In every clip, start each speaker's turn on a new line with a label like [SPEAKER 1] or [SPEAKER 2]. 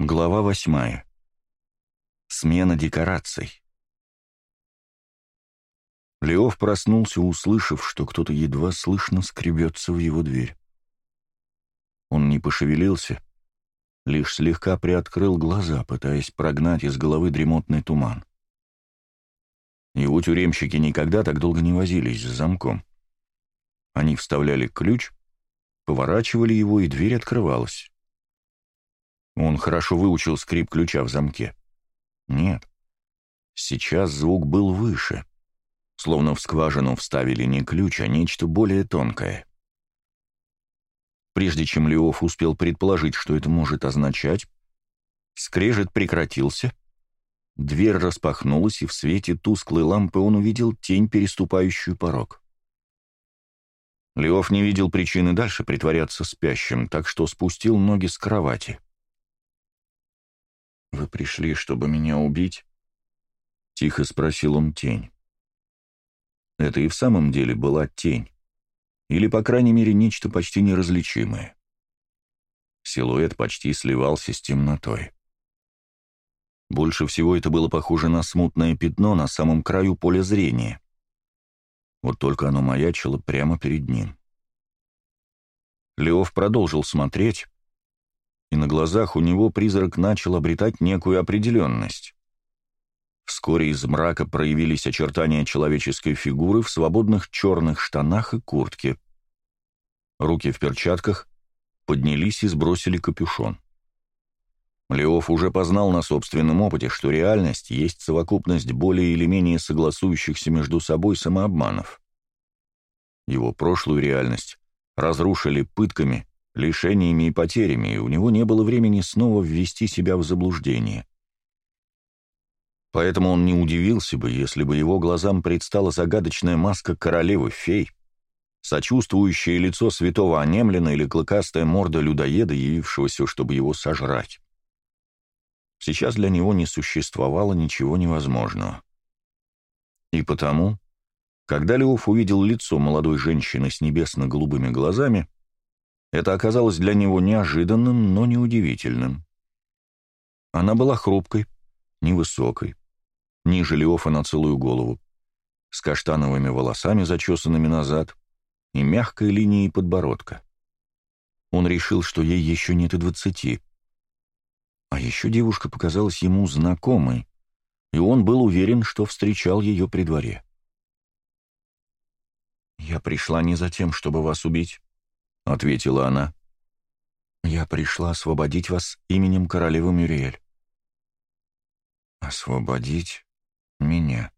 [SPEAKER 1] Глава восьмая. Смена декораций. Леов проснулся, услышав, что кто-то едва слышно скребется в его дверь. Он не пошевелился, лишь слегка приоткрыл глаза, пытаясь прогнать из головы дремотный туман. Его тюремщики никогда так долго не возились с замком. Они вставляли ключ, поворачивали его, и дверь открывалась. Он хорошо выучил скрип ключа в замке. Нет. Сейчас звук был выше. Словно в скважину вставили не ключ, а нечто более тонкое. Прежде чем Леоф успел предположить, что это может означать, скрежет прекратился, дверь распахнулась, и в свете тусклой лампы он увидел тень, переступающую порог. Леоф не видел причины дальше притворяться спящим, так что спустил ноги с кровати. «Вы пришли, чтобы меня убить?» — тихо спросил он тень. Это и в самом деле была тень. Или, по крайней мере, нечто почти неразличимое. Силуэт почти сливался с темнотой. Больше всего это было похоже на смутное пятно на самом краю поля зрения. Вот только оно маячило прямо перед ним. Леов продолжил смотреть, и на глазах у него призрак начал обретать некую определенность. Вскоре из мрака проявились очертания человеческой фигуры в свободных черных штанах и куртке. Руки в перчатках поднялись и сбросили капюшон. Леоф уже познал на собственном опыте, что реальность есть совокупность более или менее согласующихся между собой самообманов. Его прошлую реальность разрушили пытками лишениями и потерями, и у него не было времени снова ввести себя в заблуждение. Поэтому он не удивился бы, если бы его глазам предстала загадочная маска королевы-фей, сочувствующее лицо святого Онемлина или клыкастая морда людоеда, явившегося, чтобы его сожрать. Сейчас для него не существовало ничего невозможного. И потому, когда Леоф увидел лицо молодой женщины с небесно-голубыми глазами, это оказалось для него неожиданным, но неудивительным. Она была хрупкой, невысокой, ниже Леофа на целую голову, с каштановыми волосами, зачесанными назад, и мягкой линией подбородка. Он решил, что ей еще нет и двадцати. А еще девушка показалась ему знакомой, и он был уверен, что встречал ее при дворе. «Я пришла не за тем, чтобы вас убить», — ответила она. «Я пришла освободить вас именем королевы Мюриэль». «Освободить меня»,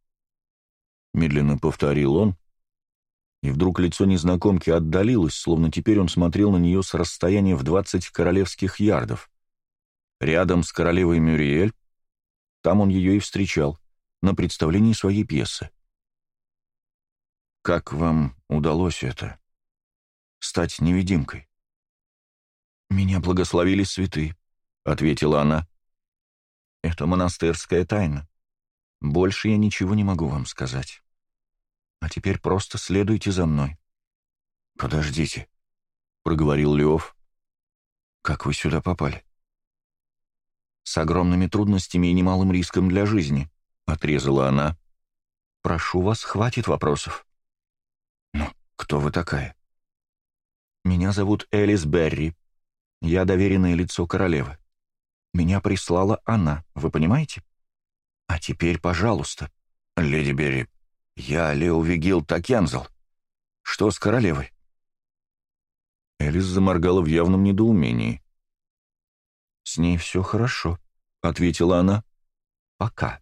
[SPEAKER 1] — медленно повторил он, и вдруг лицо незнакомки отдалилось, словно теперь он смотрел на нее с расстояния в двадцать королевских ярдов. Рядом с королевой Мюриэль, там он ее и встречал, на представлении своей пьесы. «Как вам удалось это?» стать невидимкой. «Меня благословили святые», — ответила она. «Это монастырская тайна. Больше я ничего не могу вам сказать. А теперь просто следуйте за мной». «Подождите», — проговорил Леов. «Как вы сюда попали?» «С огромными трудностями и немалым риском для жизни», — отрезала она. «Прошу вас, хватит вопросов». «Ну, кто вы такая?» Меня зовут Элис Берри. Я доверенное лицо королевы. Меня прислала она, вы понимаете? А теперь, пожалуйста, леди Берри, я Лео Вигил Такензел. Что с королевой?» Элис заморгала в явном недоумении. «С ней все хорошо», — ответила она. «Пока».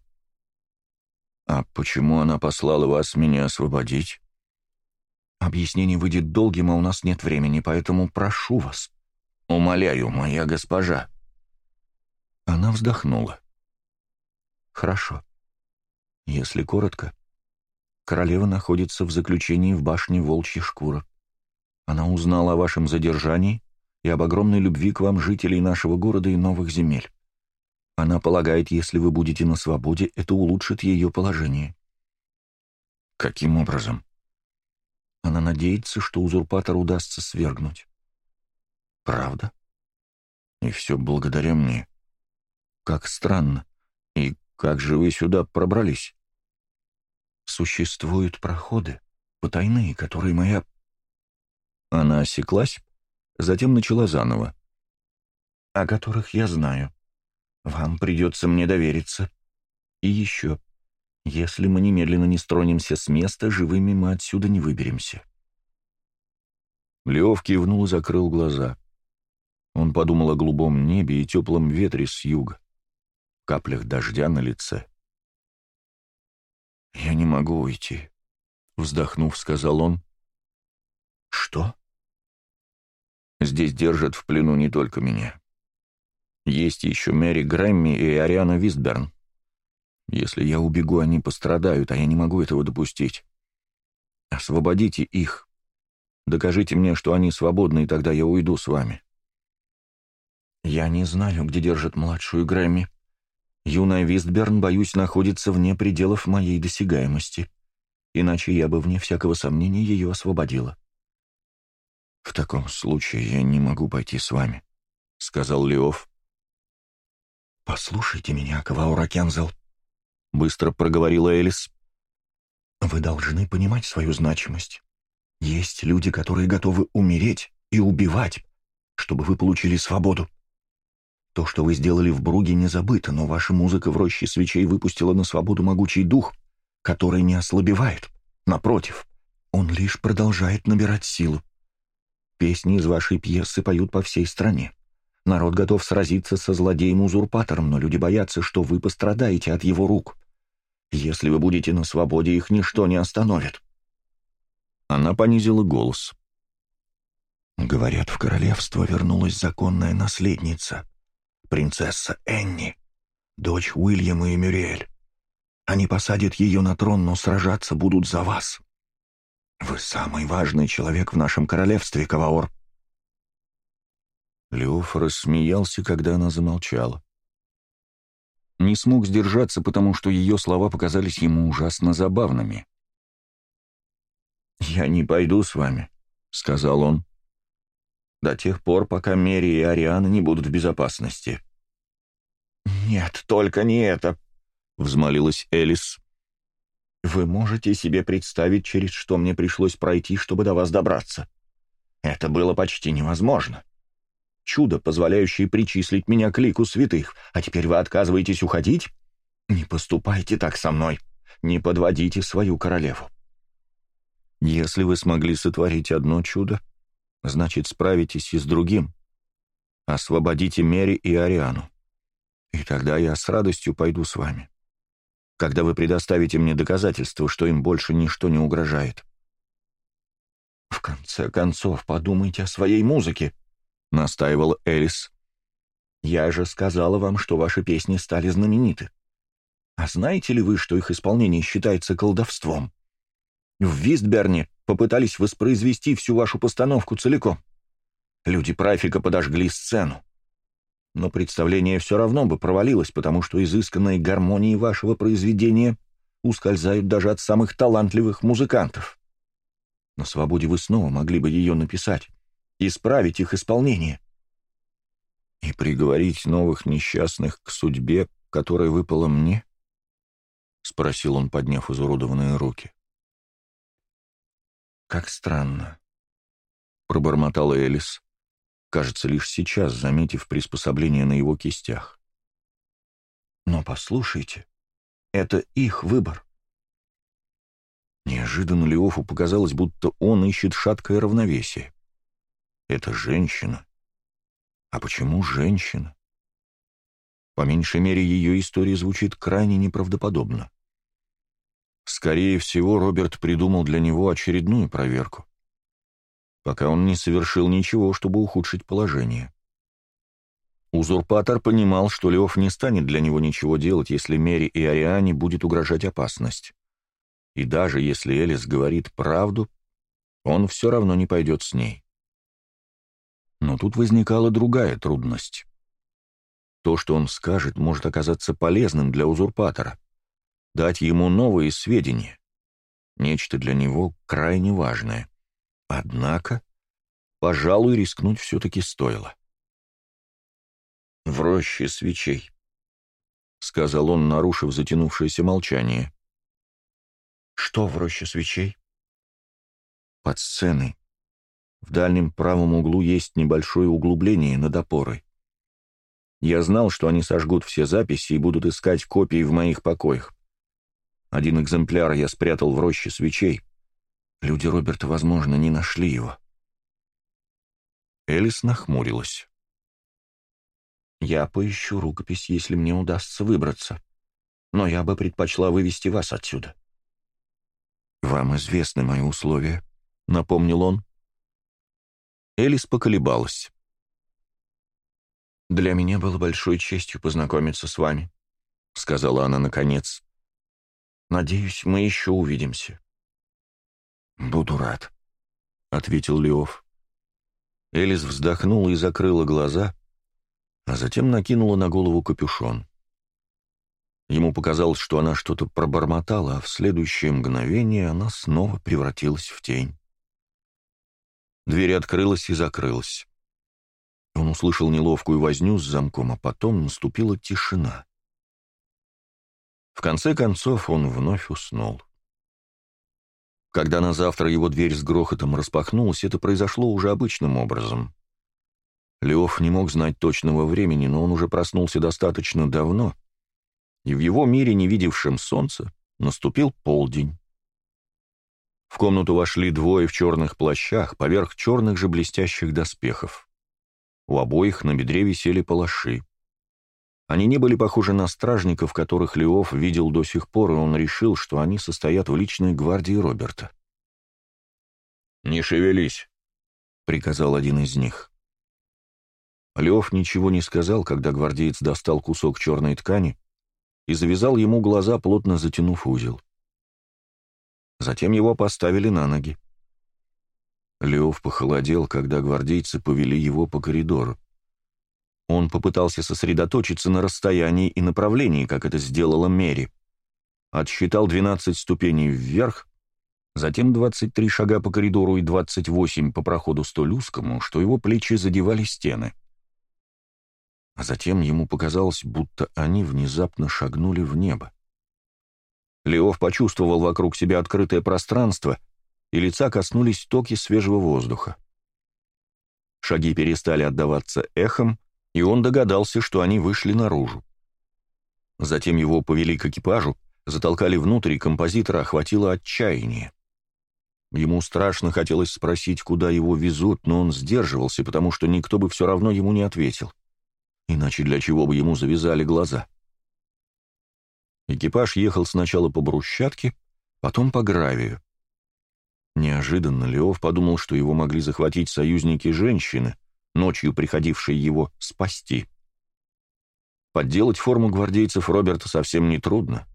[SPEAKER 1] «А почему она послала вас меня освободить?» Объяснение выйдет долгим, а у нас нет времени, поэтому прошу вас. Умоляю, моя госпожа. Она вздохнула. Хорошо. Если коротко, королева находится в заключении в башне Волчья Шкура. Она узнала о вашем задержании и об огромной любви к вам жителей нашего города и новых земель. Она полагает, если вы будете на свободе, это улучшит ее положение. Каким образом? Она надеется, что Узурпатор удастся свергнуть. Правда? И все благодаря мне. Как странно. И как же вы сюда пробрались?
[SPEAKER 2] Существуют проходы, потайные, которые моя...
[SPEAKER 1] Она осеклась, затем начала заново.
[SPEAKER 2] О которых я знаю. Вам придется мне довериться. И еще. Если мы немедленно не стронемся с места, живыми мы отсюда не выберемся.
[SPEAKER 1] Лев кивнул и закрыл глаза. Он подумал о голубом небе и теплом ветре с юга, каплях дождя на лице.
[SPEAKER 2] «Я не могу уйти», — вздохнув, сказал он. «Что?»
[SPEAKER 1] «Здесь держат в плену не только меня. Есть еще Мэри Грэмми и Ариана Вистберн. Если я убегу, они пострадают, а я не могу этого допустить. Освободите их. Докажите мне, что они свободны, и тогда я уйду с вами.
[SPEAKER 2] Я не знаю, где держит младшую Грэмми. Юная Вистберн, боюсь, находится вне пределов моей досягаемости. Иначе я бы, вне всякого сомнения, ее освободила.
[SPEAKER 1] «В таком случае я не могу пойти с вами», — сказал Леов.
[SPEAKER 2] «Послушайте меня, Каваура Кензел», — быстро проговорила Элис. «Вы должны понимать свою значимость. Есть люди, которые готовы умереть и убивать, чтобы вы получили свободу. То, что вы сделали в Бруге, не забыто, но ваша музыка в роще свечей выпустила на свободу могучий дух, который не ослабевает. Напротив, он лишь продолжает набирать силу. Песни из вашей пьесы поют по всей стране. Народ готов сразиться со злодеем-узурпатором, но люди боятся, что вы пострадаете от его рук. Если вы будете на свободе, их ничто не остановит».
[SPEAKER 1] Она понизила голос.
[SPEAKER 2] «Говорят, в королевство вернулась законная наследница, принцесса Энни, дочь Уильяма и Мюриэль. Они посадят ее на трон, но сражаться будут за вас. Вы самый важный человек в нашем королевстве, Каваор.
[SPEAKER 1] Леоф рассмеялся, когда она замолчала. Не смог сдержаться, потому что ее слова показались ему ужасно забавными.
[SPEAKER 2] «Я не пойду с вами», — сказал он, — «до тех пор, пока Мери и Ариана не будут в безопасности». «Нет, только не это», — взмолилась Элис. «Вы можете себе представить, через что мне пришлось пройти, чтобы до вас добраться? Это было почти невозможно» чудо, позволяющее причислить меня к лику святых, а теперь вы отказываетесь уходить? Не поступайте так со мной, не подводите свою королеву.
[SPEAKER 1] Если вы смогли сотворить одно чудо, значит, справитесь и с другим. Освободите Мери и Ариану. И тогда я с радостью пойду с вами. Когда вы предоставите мне доказательства, что им больше ничто не угрожает.
[SPEAKER 2] В конце концов, подумайте о своей музыке, — настаивал Элис. «Я же сказала вам, что ваши песни стали знамениты. А знаете ли вы, что их исполнение считается колдовством? В Вистберне попытались воспроизвести всю вашу постановку целиком. Люди Прафика подожгли сцену. Но представление все равно бы провалилось, потому что изысканные гармонии вашего произведения ускользают даже от самых талантливых музыкантов. На свободе вы снова могли бы ее написать исправить их исполнение.
[SPEAKER 1] И приговорить новых несчастных к судьбе, которая выпала мне? Спросил он, подняв изуродованные руки.
[SPEAKER 2] Как странно, пробормотал Элис, кажется, лишь сейчас заметив приспособление на его кистях. Но послушайте, это их выбор.
[SPEAKER 1] Неожиданно Леофу показалось, будто он ищет шаткое равновесие. Это женщина. А почему женщина? По меньшей мере, ее история звучит крайне неправдоподобно. Скорее всего, Роберт придумал для него очередную проверку, пока он не совершил ничего, чтобы ухудшить положение. Узурпатор понимал, что Леоф не станет для него ничего делать, если Мери и Ариане будет угрожать опасность. И даже если Элис говорит правду, он все равно не пойдет с ней. Но тут возникала другая трудность. То, что он скажет, может оказаться полезным для узурпатора. Дать ему новые сведения. Нечто для него крайне важное. Однако, пожалуй, рискнуть все-таки стоило.
[SPEAKER 2] «В роще свечей», —
[SPEAKER 1] сказал он, нарушив затянувшееся молчание.
[SPEAKER 2] «Что в роще свечей?»
[SPEAKER 1] «Под сценой в дальнем правом углу есть небольшое углубление над опорой. Я знал, что они сожгут все записи и будут искать копии в моих покоях. Один экземпляр я спрятал в роще свечей. Люди Роберта, возможно, не нашли его. Элис нахмурилась. «Я поищу рукопись, если мне удастся выбраться. Но я бы предпочла вывести вас отсюда». «Вам известны мои условия», — напомнил он. Элис поколебалась. «Для меня было большой честью познакомиться с вами», — сказала она наконец. «Надеюсь, мы еще увидимся».
[SPEAKER 2] «Буду рад», — ответил Леов.
[SPEAKER 1] Элис вздохнула и закрыла глаза, а затем накинула на голову капюшон. Ему показалось, что она что-то пробормотала, а в следующее мгновение она снова превратилась в тень. Дверь открылась и закрылась. Он услышал неловкую возню с замком, а потом наступила тишина. В конце концов он вновь уснул. Когда на завтра его дверь с грохотом распахнулась, это произошло уже обычным образом. Леоф не мог знать точного времени, но он уже проснулся достаточно давно, и в его мире, не видевшем солнца, наступил полдень. В комнату вошли двое в черных плащах, поверх черных же блестящих доспехов. У обоих на бедре висели палаши. Они не были похожи на стражников, которых Леов видел до сих пор, и он решил, что они состоят в личной гвардии Роберта. «Не шевелись», — приказал один из них. Леов ничего не сказал, когда гвардеец достал кусок черной ткани и завязал ему глаза, плотно затянув узел. Затем его поставили на ноги. Леов похолодел, когда гвардейцы повели его по коридору. Он попытался сосредоточиться на расстоянии и направлении, как это сделала Мери. Отсчитал 12 ступеней вверх, затем 23 шага по коридору и 28 по проходу столь узкому, что его плечи задевали стены. А затем ему показалось, будто они внезапно шагнули в небо. Леов почувствовал вокруг себя открытое пространство, и лица коснулись токи свежего воздуха. Шаги перестали отдаваться эхом, и он догадался, что они вышли наружу. Затем его повели к экипажу, затолкали внутрь, и композитора охватило отчаяние. Ему страшно хотелось спросить, куда его везут, но он сдерживался, потому что никто бы все равно ему не ответил. Иначе для чего бы ему завязали глаза? — Экипаж ехал сначала по брусчатке, потом по гравию. Неожиданно Леов подумал, что его могли захватить союзники женщины, ночью приходившие его спасти. Подделать форму гвардейцев Роберта совсем нетрудно.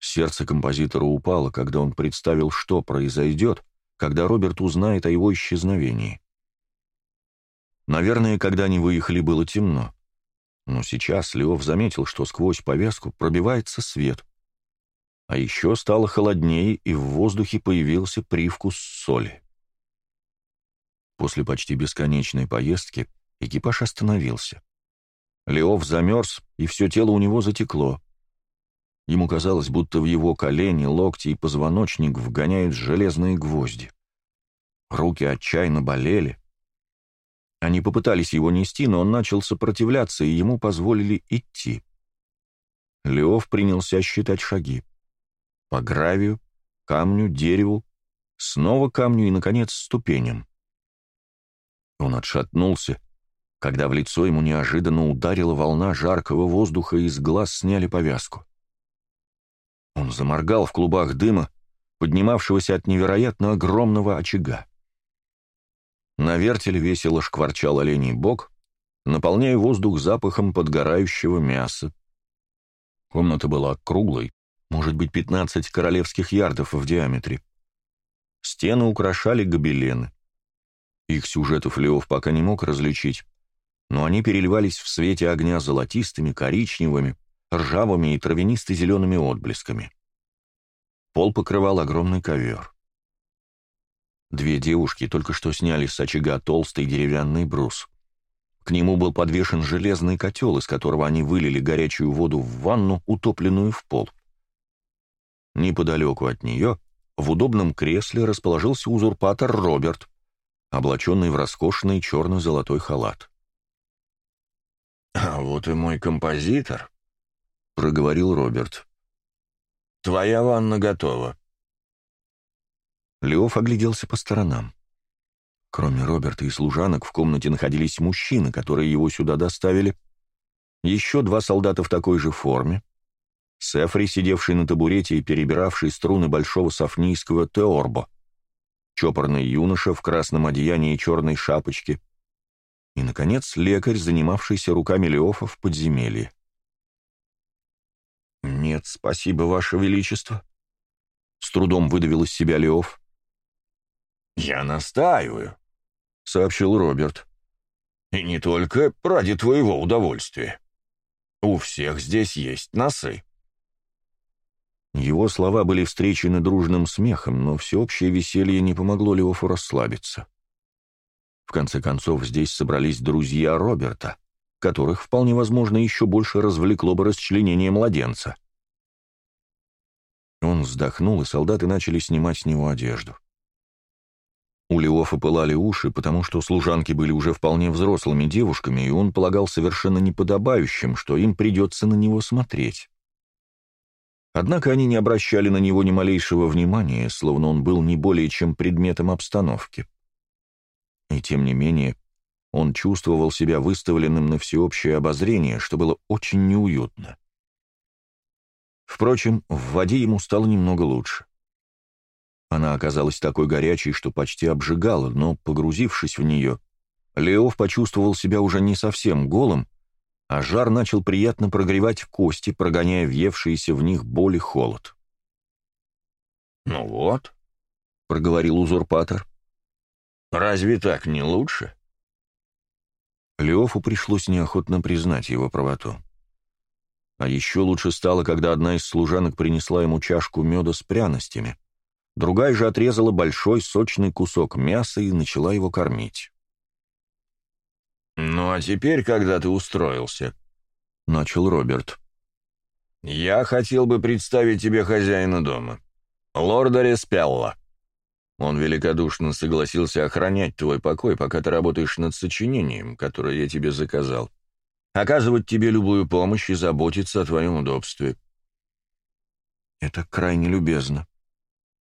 [SPEAKER 1] Сердце композитора упало, когда он представил, что произойдет, когда Роберт узнает о его исчезновении. Наверное, когда они выехали, было темно. Но сейчас Леов заметил, что сквозь повязку пробивается свет. А еще стало холоднее, и в воздухе появился привкус соли. После почти бесконечной поездки экипаж остановился. Леов замерз, и все тело у него затекло. Ему казалось, будто в его колени, локти и позвоночник вгоняют железные гвозди. Руки отчаянно болели, они попытались его нести, но он начал сопротивляться, и ему позволили идти. Леов принялся считать шаги. По гравию, камню, дереву, снова камню и, наконец, ступеням. Он отшатнулся, когда в лицо ему неожиданно ударила волна жаркого воздуха и из глаз сняли повязку. Он заморгал в клубах дыма, поднимавшегося от невероятно огромного очага. На вертель весело шкварчал оленей бок, наполняя воздух запахом подгорающего мяса. Комната была круглой, может быть, 15 королевских ярдов в диаметре. Стены украшали гобелены. Их сюжетов Леов пока не мог различить, но они переливались в свете огня золотистыми, коричневыми, ржавыми и травянисто-зелеными отблесками. Пол покрывал огромный ковер. Две девушки только что сняли с очага толстый деревянный брус. К нему был подвешен железный котел, из которого они вылили горячую воду в ванну, утопленную в пол. Неподалеку от нее, в удобном кресле, расположился узурпатор Роберт, облаченный в роскошный черно-золотой халат.
[SPEAKER 3] «А вот и мой композитор», — проговорил Роберт. «Твоя ванна готова.
[SPEAKER 1] Леоф огляделся по сторонам. Кроме Роберта и служанок в комнате находились мужчины, которые его сюда доставили, еще два солдата в такой же форме, Сефри, сидевший на табурете и перебиравший струны большого софнийского теорбо, чопорный юноша в красном одеянии и черной шапочке, и, наконец, лекарь, занимавшийся руками Леофа в подземелье. «Нет, спасибо, Ваше Величество», — с трудом выдавил из себя Леоф.
[SPEAKER 3] «Я настаиваю», — сообщил Роберт. «И не только ради твоего удовольствия. У всех здесь есть носы».
[SPEAKER 1] Его слова были встречены дружным смехом, но всеобщее веселье не помогло Леофу расслабиться. В конце концов, здесь собрались друзья Роберта, которых, вполне возможно, еще больше развлекло бы расчленение младенца. Он вздохнул, и солдаты начали снимать с него одежду. У Леофа пылали уши, потому что служанки были уже вполне взрослыми девушками, и он полагал совершенно неподобающим, что им придется на него смотреть. Однако они не обращали на него ни малейшего внимания, словно он был не более чем предметом обстановки. И тем не менее, он чувствовал себя выставленным на всеобщее обозрение, что было очень неуютно. Впрочем, в воде ему стало немного лучше. Она оказалась такой горячей, что почти обжигала, но, погрузившись в нее, Леов почувствовал себя уже не совсем голым, а жар начал приятно прогревать кости, прогоняя въевшиеся в них боль и холод.
[SPEAKER 3] «Ну вот», — проговорил узурпатор, — «разве так не лучше?»
[SPEAKER 1] Леофу пришлось неохотно признать его правоту. А еще лучше стало, когда одна из служанок принесла ему чашку меда с пряностями. Другая же отрезала большой сочный кусок мяса и начала его кормить.
[SPEAKER 3] «Ну а теперь, когда ты устроился», —
[SPEAKER 1] начал Роберт, —
[SPEAKER 3] «я хотел бы представить тебе хозяина дома, лорда Респелла. Он великодушно согласился охранять твой покой, пока ты работаешь над сочинением, которое я тебе заказал, оказывать тебе любую помощь и заботиться о твоем удобстве».
[SPEAKER 1] «Это крайне любезно»,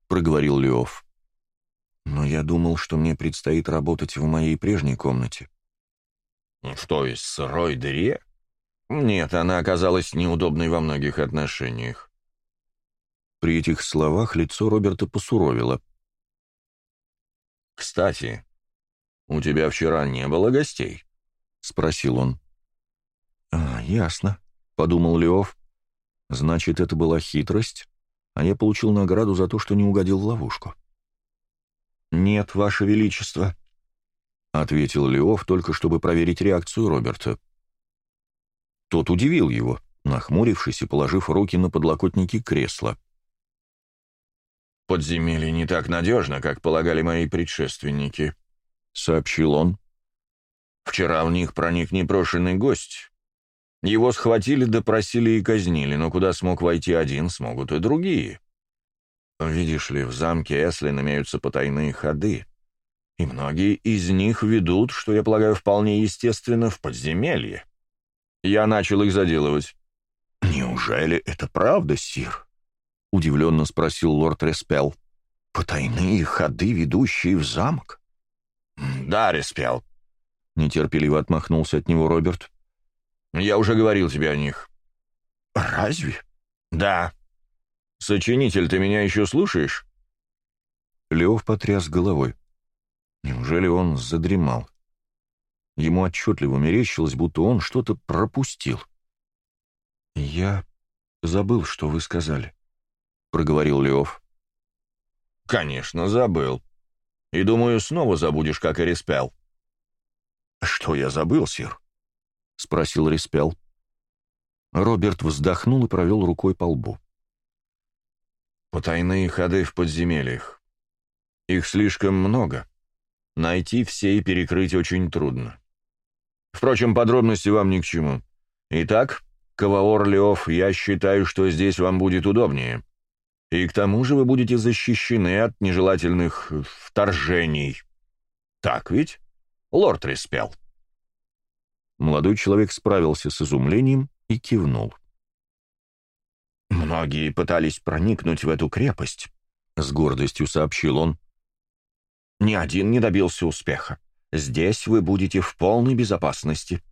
[SPEAKER 1] — проговорил Леов. «Но я думал, что мне предстоит работать в моей прежней комнате».
[SPEAKER 3] Что из сырой дыре?» «Нет, она оказалась неудобной во многих отношениях».
[SPEAKER 1] При этих словах лицо Роберта посуровило.
[SPEAKER 3] «Кстати, у тебя вчера не было гостей?» — спросил он.
[SPEAKER 1] «А, ясно», — подумал Леов. «Значит, это была хитрость?» а я получил награду за то, что не угодил в ловушку. «Нет, Ваше Величество», — ответил Леов, только чтобы проверить реакцию Роберта. Тот удивил его, нахмурившись и положив руки на подлокотники кресла.
[SPEAKER 3] «Подземелье не так надежно, как полагали мои предшественники», — сообщил он. «Вчера в них проник непрошенный гость, его схватили, допросили и казнили, но куда смог войти один, смогут и другие. Видишь ли, в замке Эслин имеются потайные ходы, и многие из них ведут, что я полагаю, вполне естественно, в подземелье. Я начал их заделывать.
[SPEAKER 2] «Неужели это правда, Сир?»
[SPEAKER 1] — удивленно спросил лорд Респел.
[SPEAKER 2] «Потайные ходы, ведущие в замок?»
[SPEAKER 3] «Да, Респел», —
[SPEAKER 1] нетерпеливо отмахнулся от него Роберт.
[SPEAKER 3] Я уже говорил тебе о них».
[SPEAKER 2] «Разве?»
[SPEAKER 3] «Да». «Сочинитель, ты меня еще слушаешь?»
[SPEAKER 1] Лев потряс головой. Неужели он задремал? Ему отчетливо мерещилось, будто он что-то пропустил. «Я забыл, что вы сказали», — проговорил Лев.
[SPEAKER 3] «Конечно, забыл. И думаю, снова забудешь, как и респел».
[SPEAKER 2] «Что я забыл, Сир?»
[SPEAKER 1] — спросил Респел. Роберт вздохнул и провел рукой по лбу.
[SPEAKER 3] «Потайные ходы в подземельях. Их слишком много. Найти все и перекрыть очень трудно. Впрочем, подробности вам ни к чему. Итак, Каваор Леов, я считаю, что здесь вам будет удобнее. И к тому же вы будете защищены от нежелательных вторжений. Так ведь?» Лорд Респел.
[SPEAKER 1] Молодой человек справился с изумлением и кивнул.
[SPEAKER 2] «Многие пытались проникнуть в эту крепость», — с гордостью сообщил он. «Ни один не добился успеха. Здесь вы будете в полной безопасности».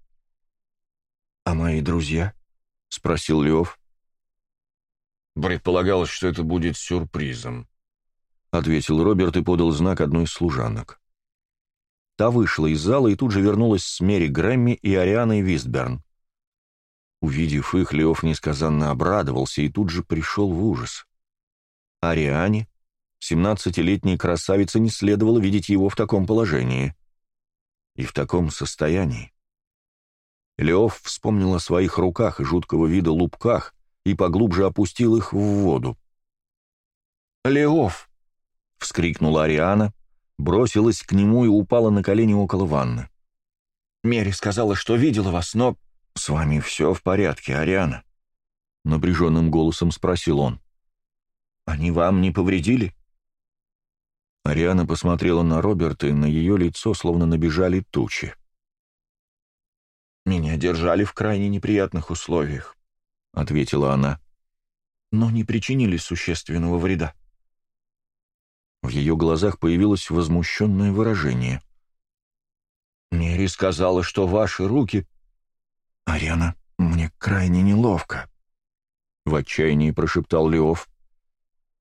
[SPEAKER 2] «А мои друзья?» — спросил Лев.
[SPEAKER 3] «Предполагалось, что это будет сюрпризом», —
[SPEAKER 1] ответил Роберт и подал знак одной из служанок. Та вышла из зала и тут же вернулась с Мери Грэмми и Арианой Вистберн. Увидев их, Леоф несказанно обрадовался и тут же пришел в ужас. Ариане, семнадцатилетней красавице, не следовало видеть его в таком положении. И в таком состоянии. Леоф вспомнил о своих руках и жуткого вида лупках и поглубже опустил их в воду.
[SPEAKER 2] «Леоф!» — вскрикнула Ариана, бросилась к нему и упала на колени около ванны. «Мери сказала, что видела вас, но...» «С вами все в порядке, Ариана?» — напряженным голосом спросил он. «Они вам не повредили?»
[SPEAKER 1] Ариана посмотрела на Роберта, и на ее лицо словно набежали тучи.
[SPEAKER 2] «Меня держали в крайне неприятных условиях», — ответила она. «Но не причинили существенного вреда».
[SPEAKER 1] В ее глазах появилось возмущенное выражение.
[SPEAKER 2] «Нери сказала, что ваши руки...» «Ариана, мне крайне неловко», — в отчаянии прошептал Леов.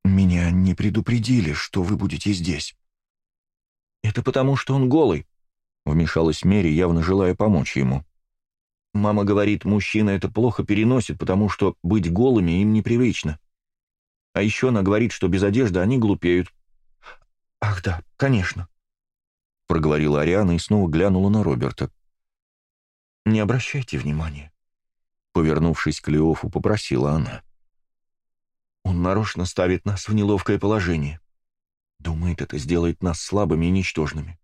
[SPEAKER 2] «Меня не предупредили, что вы будете здесь». «Это потому, что он голый», — вмешалась Мери, явно желая помочь ему. «Мама говорит, мужчина это плохо переносит, потому что быть голыми им непривычно. А еще она говорит, что без одежды они глупеют, «Ах да, конечно», — проговорила Ариана и снова глянула на Роберта. «Не обращайте внимания», — повернувшись к Леофу, попросила она. «Он нарочно ставит нас в неловкое положение. Думает, это сделает нас слабыми и ничтожными».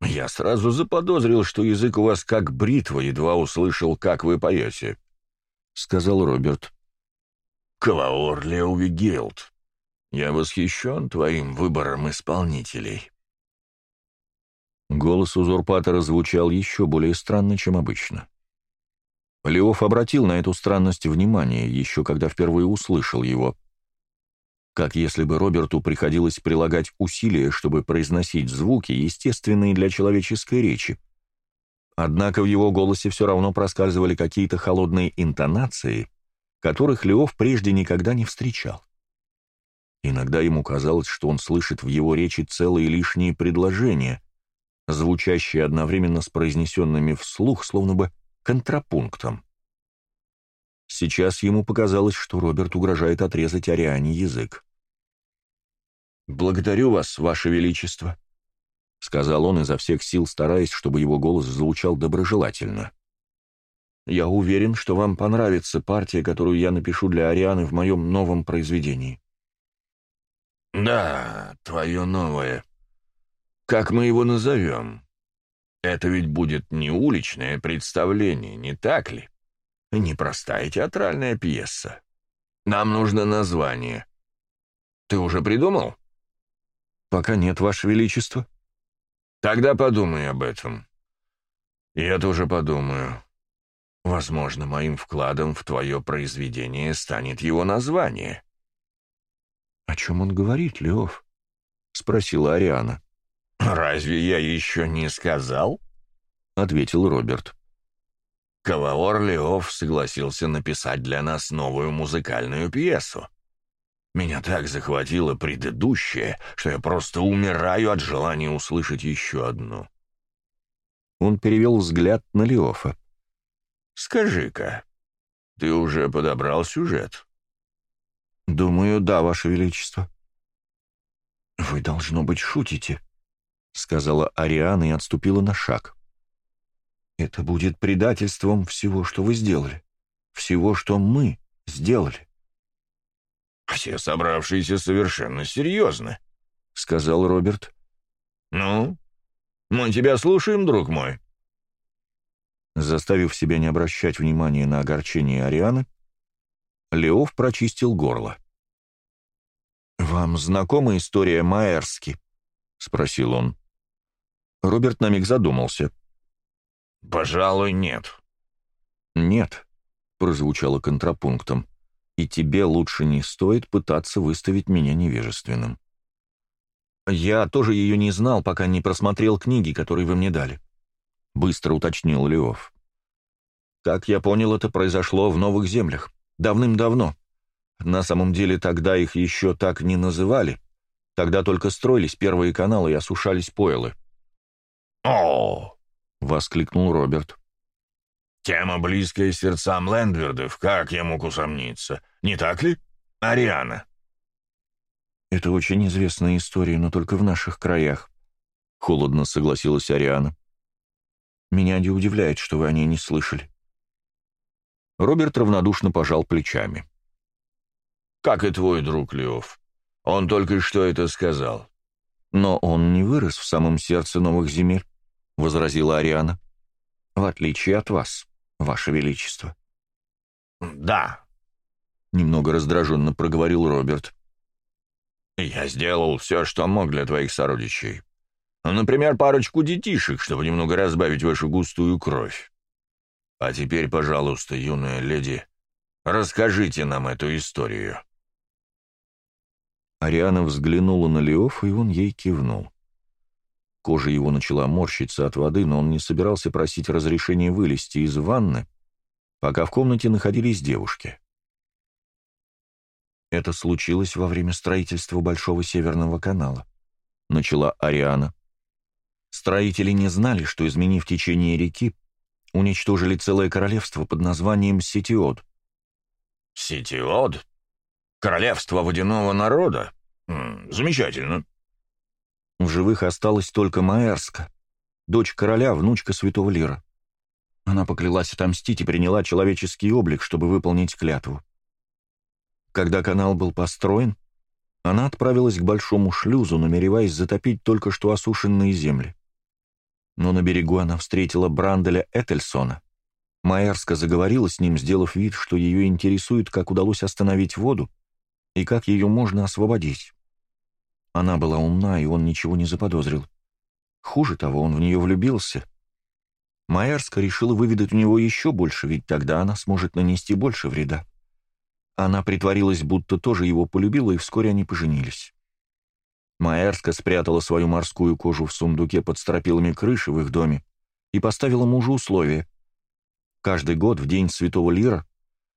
[SPEAKER 3] «Я сразу заподозрил, что язык у вас как бритва, едва услышал, как вы поете», — сказал Роберт. «Клаор Леови я восхищен твоим выбором исполнителей».
[SPEAKER 1] Голос узурпатора звучал еще более странно, чем обычно. Леоф обратил на эту странность внимание, еще когда впервые услышал его. Как если бы Роберту приходилось прилагать усилия, чтобы произносить звуки, естественные для человеческой речи. Однако в его голосе все равно проскальзывали какие-то холодные интонации, которых Леоф прежде никогда не встречал. Иногда ему казалось, что он слышит в его речи целые лишние предложения, звучащие одновременно с произнесенными вслух, словно бы контрапунктом. Сейчас ему показалось, что Роберт угрожает отрезать Ариане язык.
[SPEAKER 2] «Благодарю вас, Ваше Величество», — сказал он изо всех сил, стараясь, чтобы его голос звучал доброжелательно. «Я уверен, что вам понравится партия, которую я напишу для Арианы в моем новом произведении».
[SPEAKER 3] Да, твое новое. Как мы его назовем? Это ведь будет не уличное представление, не так ли? Непростая театральная пьеса. Нам нужно название. Ты уже придумал?
[SPEAKER 2] Пока нет, Ваше Величество.
[SPEAKER 3] Тогда подумай об этом. Я тоже подумаю. Возможно, моим вкладом в твое произведение станет его название.
[SPEAKER 2] «О чем он говорит, Леов?» — спросила Ариана.
[SPEAKER 3] «Разве я еще не сказал?» — ответил Роберт. Каваор Леов согласился написать для нас новую музыкальную пьесу. Меня так захватило предыдущее, что я просто умираю от желания услышать еще одну.
[SPEAKER 1] Он перевел взгляд на Леофа.
[SPEAKER 3] «Скажи-ка, ты уже подобрал сюжет?»
[SPEAKER 2] «Думаю, да, Ваше Величество». «Вы, должно быть, шутите», — сказала Ариана и отступила на шаг. «Это будет предательством всего, что вы сделали, всего, что мы сделали».
[SPEAKER 3] «Все собравшиеся совершенно серьезно», — сказал Роберт. «Ну, мы тебя слушаем, друг мой».
[SPEAKER 1] Заставив себя не обращать внимания на огорчение Арианы, Леов прочистил горло. «Вам знакома история Майерски?» — спросил он. Роберт на миг задумался.
[SPEAKER 3] «Пожалуй, нет».
[SPEAKER 1] «Нет», — прозвучало контрапунктом. «И тебе лучше не стоит пытаться выставить меня невежественным». «Я тоже ее не знал, пока не просмотрел книги, которые вы мне дали», — быстро уточнил Леов. «Как я понял, это произошло в Новых Землях давным-давно. На самом деле тогда их еще так не называли. Тогда только строились первые каналы и осушались пойлы.
[SPEAKER 3] «О!»
[SPEAKER 1] — воскликнул Роберт.
[SPEAKER 3] «Тема, близкая сердцам Лендвердов, как я мог усомниться? Не так ли, Ариана?»
[SPEAKER 1] «Это очень известная история, но только в наших краях», — холодно согласилась Ариана. «Меня не удивляет, что вы о ней не слышали. Роберт равнодушно пожал плечами.
[SPEAKER 3] «Как и твой друг Лев, Он только что это сказал».
[SPEAKER 1] «Но он не вырос в самом сердце новых земель», — возразила Ариана. «В отличие от вас, ваше величество».
[SPEAKER 3] «Да», —
[SPEAKER 1] немного раздраженно проговорил Роберт.
[SPEAKER 3] «Я сделал все, что мог для твоих сородичей. Например, парочку детишек, чтобы немного разбавить вашу густую кровь. А теперь, пожалуйста, юная леди, расскажите нам эту историю».
[SPEAKER 1] Ариана взглянула на Леофа, и он ей кивнул. Кожа его начала морщиться от воды, но он не собирался просить разрешения вылезти из ванны, пока в комнате находились девушки. «Это случилось во время строительства Большого Северного канала», — начала Ариана. «Строители не знали, что, изменив течение реки, уничтожили целое королевство под названием Ситиод.
[SPEAKER 3] Ситиод? Королевство водяного народа? Замечательно.
[SPEAKER 1] В живых осталась только Маэрска, дочь короля, внучка святого Лира. Она поклялась отомстить и приняла человеческий облик, чтобы выполнить клятву. Когда канал был построен, она отправилась к большому шлюзу, намереваясь затопить только что осушенные земли. Но на берегу она встретила Бранделя Этельсона. Майерска заговорила с ним, сделав вид, что ее интересует, как удалось остановить воду и как ее можно освободить. Она была умна, и он ничего не заподозрил. Хуже того, он в нее влюбился. Майерска решила выведать у него еще больше, ведь тогда она сможет нанести больше вреда. Она притворилась, будто тоже его полюбила, и вскоре они поженились. Маэрска спрятала свою морскую кожу в сундуке под стропилами крыши в их доме и поставила мужу условие. Каждый год в день святого Лира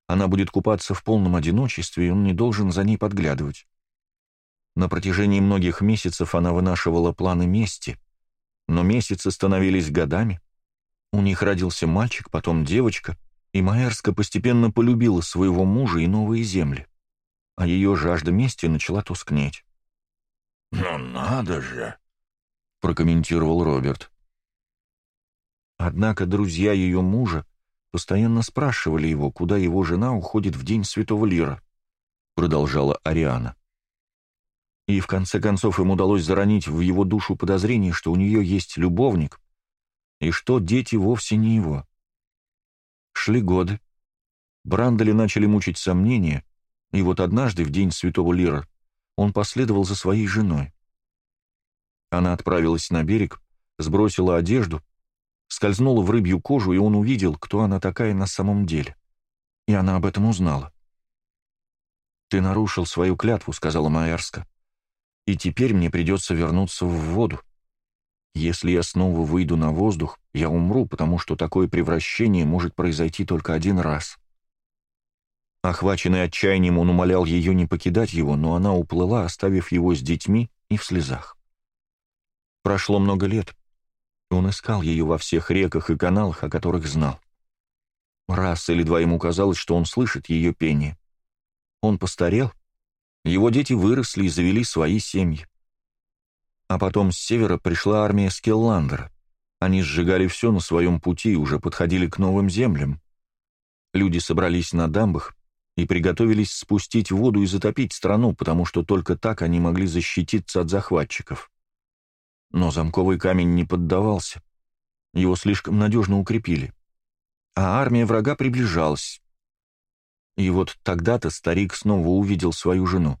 [SPEAKER 1] она будет купаться в полном одиночестве, и он не должен за ней подглядывать. На протяжении многих месяцев она вынашивала планы мести, но месяцы становились годами. У них родился мальчик, потом девочка, и Маэрска постепенно полюбила своего мужа и новые земли, а ее жажда мести начала тускнеть.
[SPEAKER 3] «Но надо же!»
[SPEAKER 1] — прокомментировал Роберт. Однако друзья ее мужа постоянно спрашивали его, куда его жена уходит в день Святого Лира, — продолжала Ариана. И в конце концов им удалось заронить в его душу подозрение, что у нее есть любовник, и что дети вовсе не его. Шли годы. Брандели начали мучить сомнения, и вот однажды, в день Святого Лира, он последовал за своей женой. Она отправилась на берег, сбросила одежду, скользнула в рыбью кожу, и он увидел, кто она такая на самом деле. И она об этом узнала. «Ты нарушил свою клятву», — сказала Майерска. «И теперь мне придется вернуться в воду. Если я снова выйду на воздух, я умру, потому что такое превращение может произойти только один раз». Охваченный отчаянием, он умолял ее не покидать его, но она уплыла, оставив его с детьми и в слезах. Прошло много лет. Он искал ее во всех реках и каналах, о которых знал. Раз или два ему казалось, что он слышит ее пение. Он постарел, его дети выросли и завели свои семьи. А потом с севера пришла армия Скелландера. Они сжигали все на своем пути и уже подходили к новым землям. Люди собрались на дамбах, и приготовились спустить воду и затопить страну, потому что только так они могли защититься от захватчиков. Но замковый камень не поддавался. Его слишком надежно укрепили. А армия врага приближалась. И вот тогда-то старик снова увидел свою жену,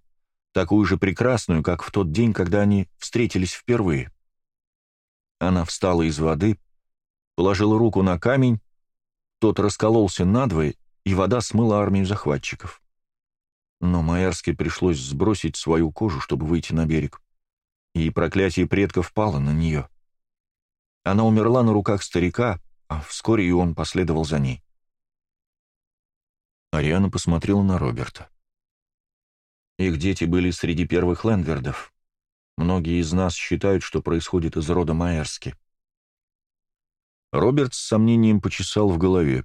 [SPEAKER 1] такую же прекрасную, как в тот день, когда они встретились впервые. Она встала из воды, положила руку на камень, тот раскололся надвое, и вода смыла армию захватчиков. Но Маярске пришлось сбросить свою кожу, чтобы выйти на берег, и проклятие предков пало на нее. Она умерла на руках старика, а вскоре и он последовал за ней. Ариана посмотрела на Роберта. Их дети были среди первых Лендвердов. Многие из нас считают, что происходит из рода Майерски. Роберт с сомнением почесал в голове.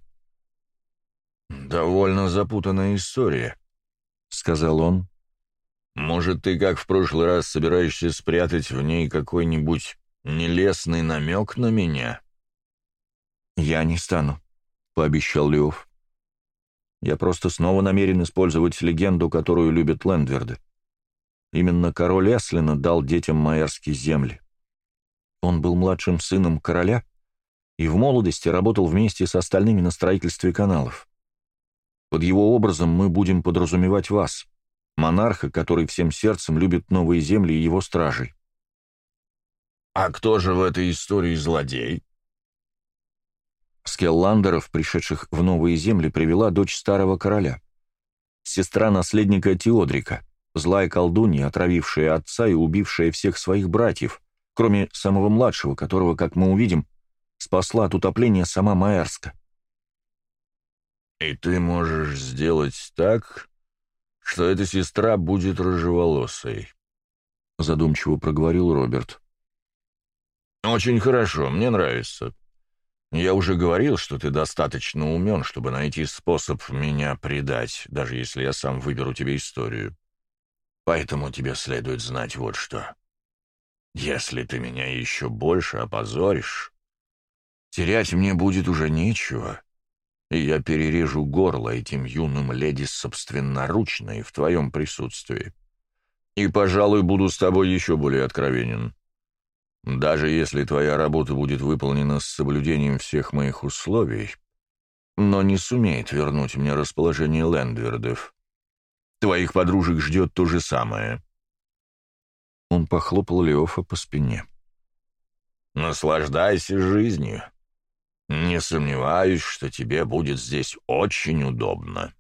[SPEAKER 3] «Довольно запутанная история», — сказал он. «Может, ты, как в прошлый раз, собираешься спрятать в ней какой-нибудь нелестный намек на меня?»
[SPEAKER 1] «Я не стану», — пообещал Лев. «Я просто снова намерен использовать легенду, которую любят Лендверды. Именно король Эслина дал детям майерские земли. Он был младшим сыном короля» и в молодости работал вместе с остальными на строительстве каналов. Под его образом мы будем подразумевать вас, монарха, который всем сердцем любит новые земли и его стражей.
[SPEAKER 3] «А кто же в этой истории злодей?»
[SPEAKER 1] Скелландеров, пришедших в новые земли, привела дочь старого короля. Сестра наследника Теодрика, злая колдунья, отравившая отца и убившая всех своих братьев, кроме самого младшего, которого, как мы увидим, спасла от утопления сама Майерска.
[SPEAKER 3] И ты можешь сделать так, что эта сестра будет рыжеволосой, задумчиво проговорил Роберт. Очень хорошо, мне нравится. Я уже говорил, что ты достаточно умен, чтобы найти способ меня предать, даже если я сам выберу тебе историю. Поэтому тебе следует знать вот что. Если ты меня еще больше опозоришь, терять мне будет уже нечего, и я перережу горло этим юным леди собственноручно и в твоем присутствии. И, пожалуй, буду с тобой еще более откровенен. Даже если твоя работа будет выполнена с соблюдением всех моих условий, но не сумеет вернуть мне расположение Лендвердов. Твоих подружек ждет то же самое».
[SPEAKER 1] Он похлопал Леофа по спине.
[SPEAKER 3] «Наслаждайся жизнью. «Не сомневаюсь, что тебе будет здесь очень удобно»,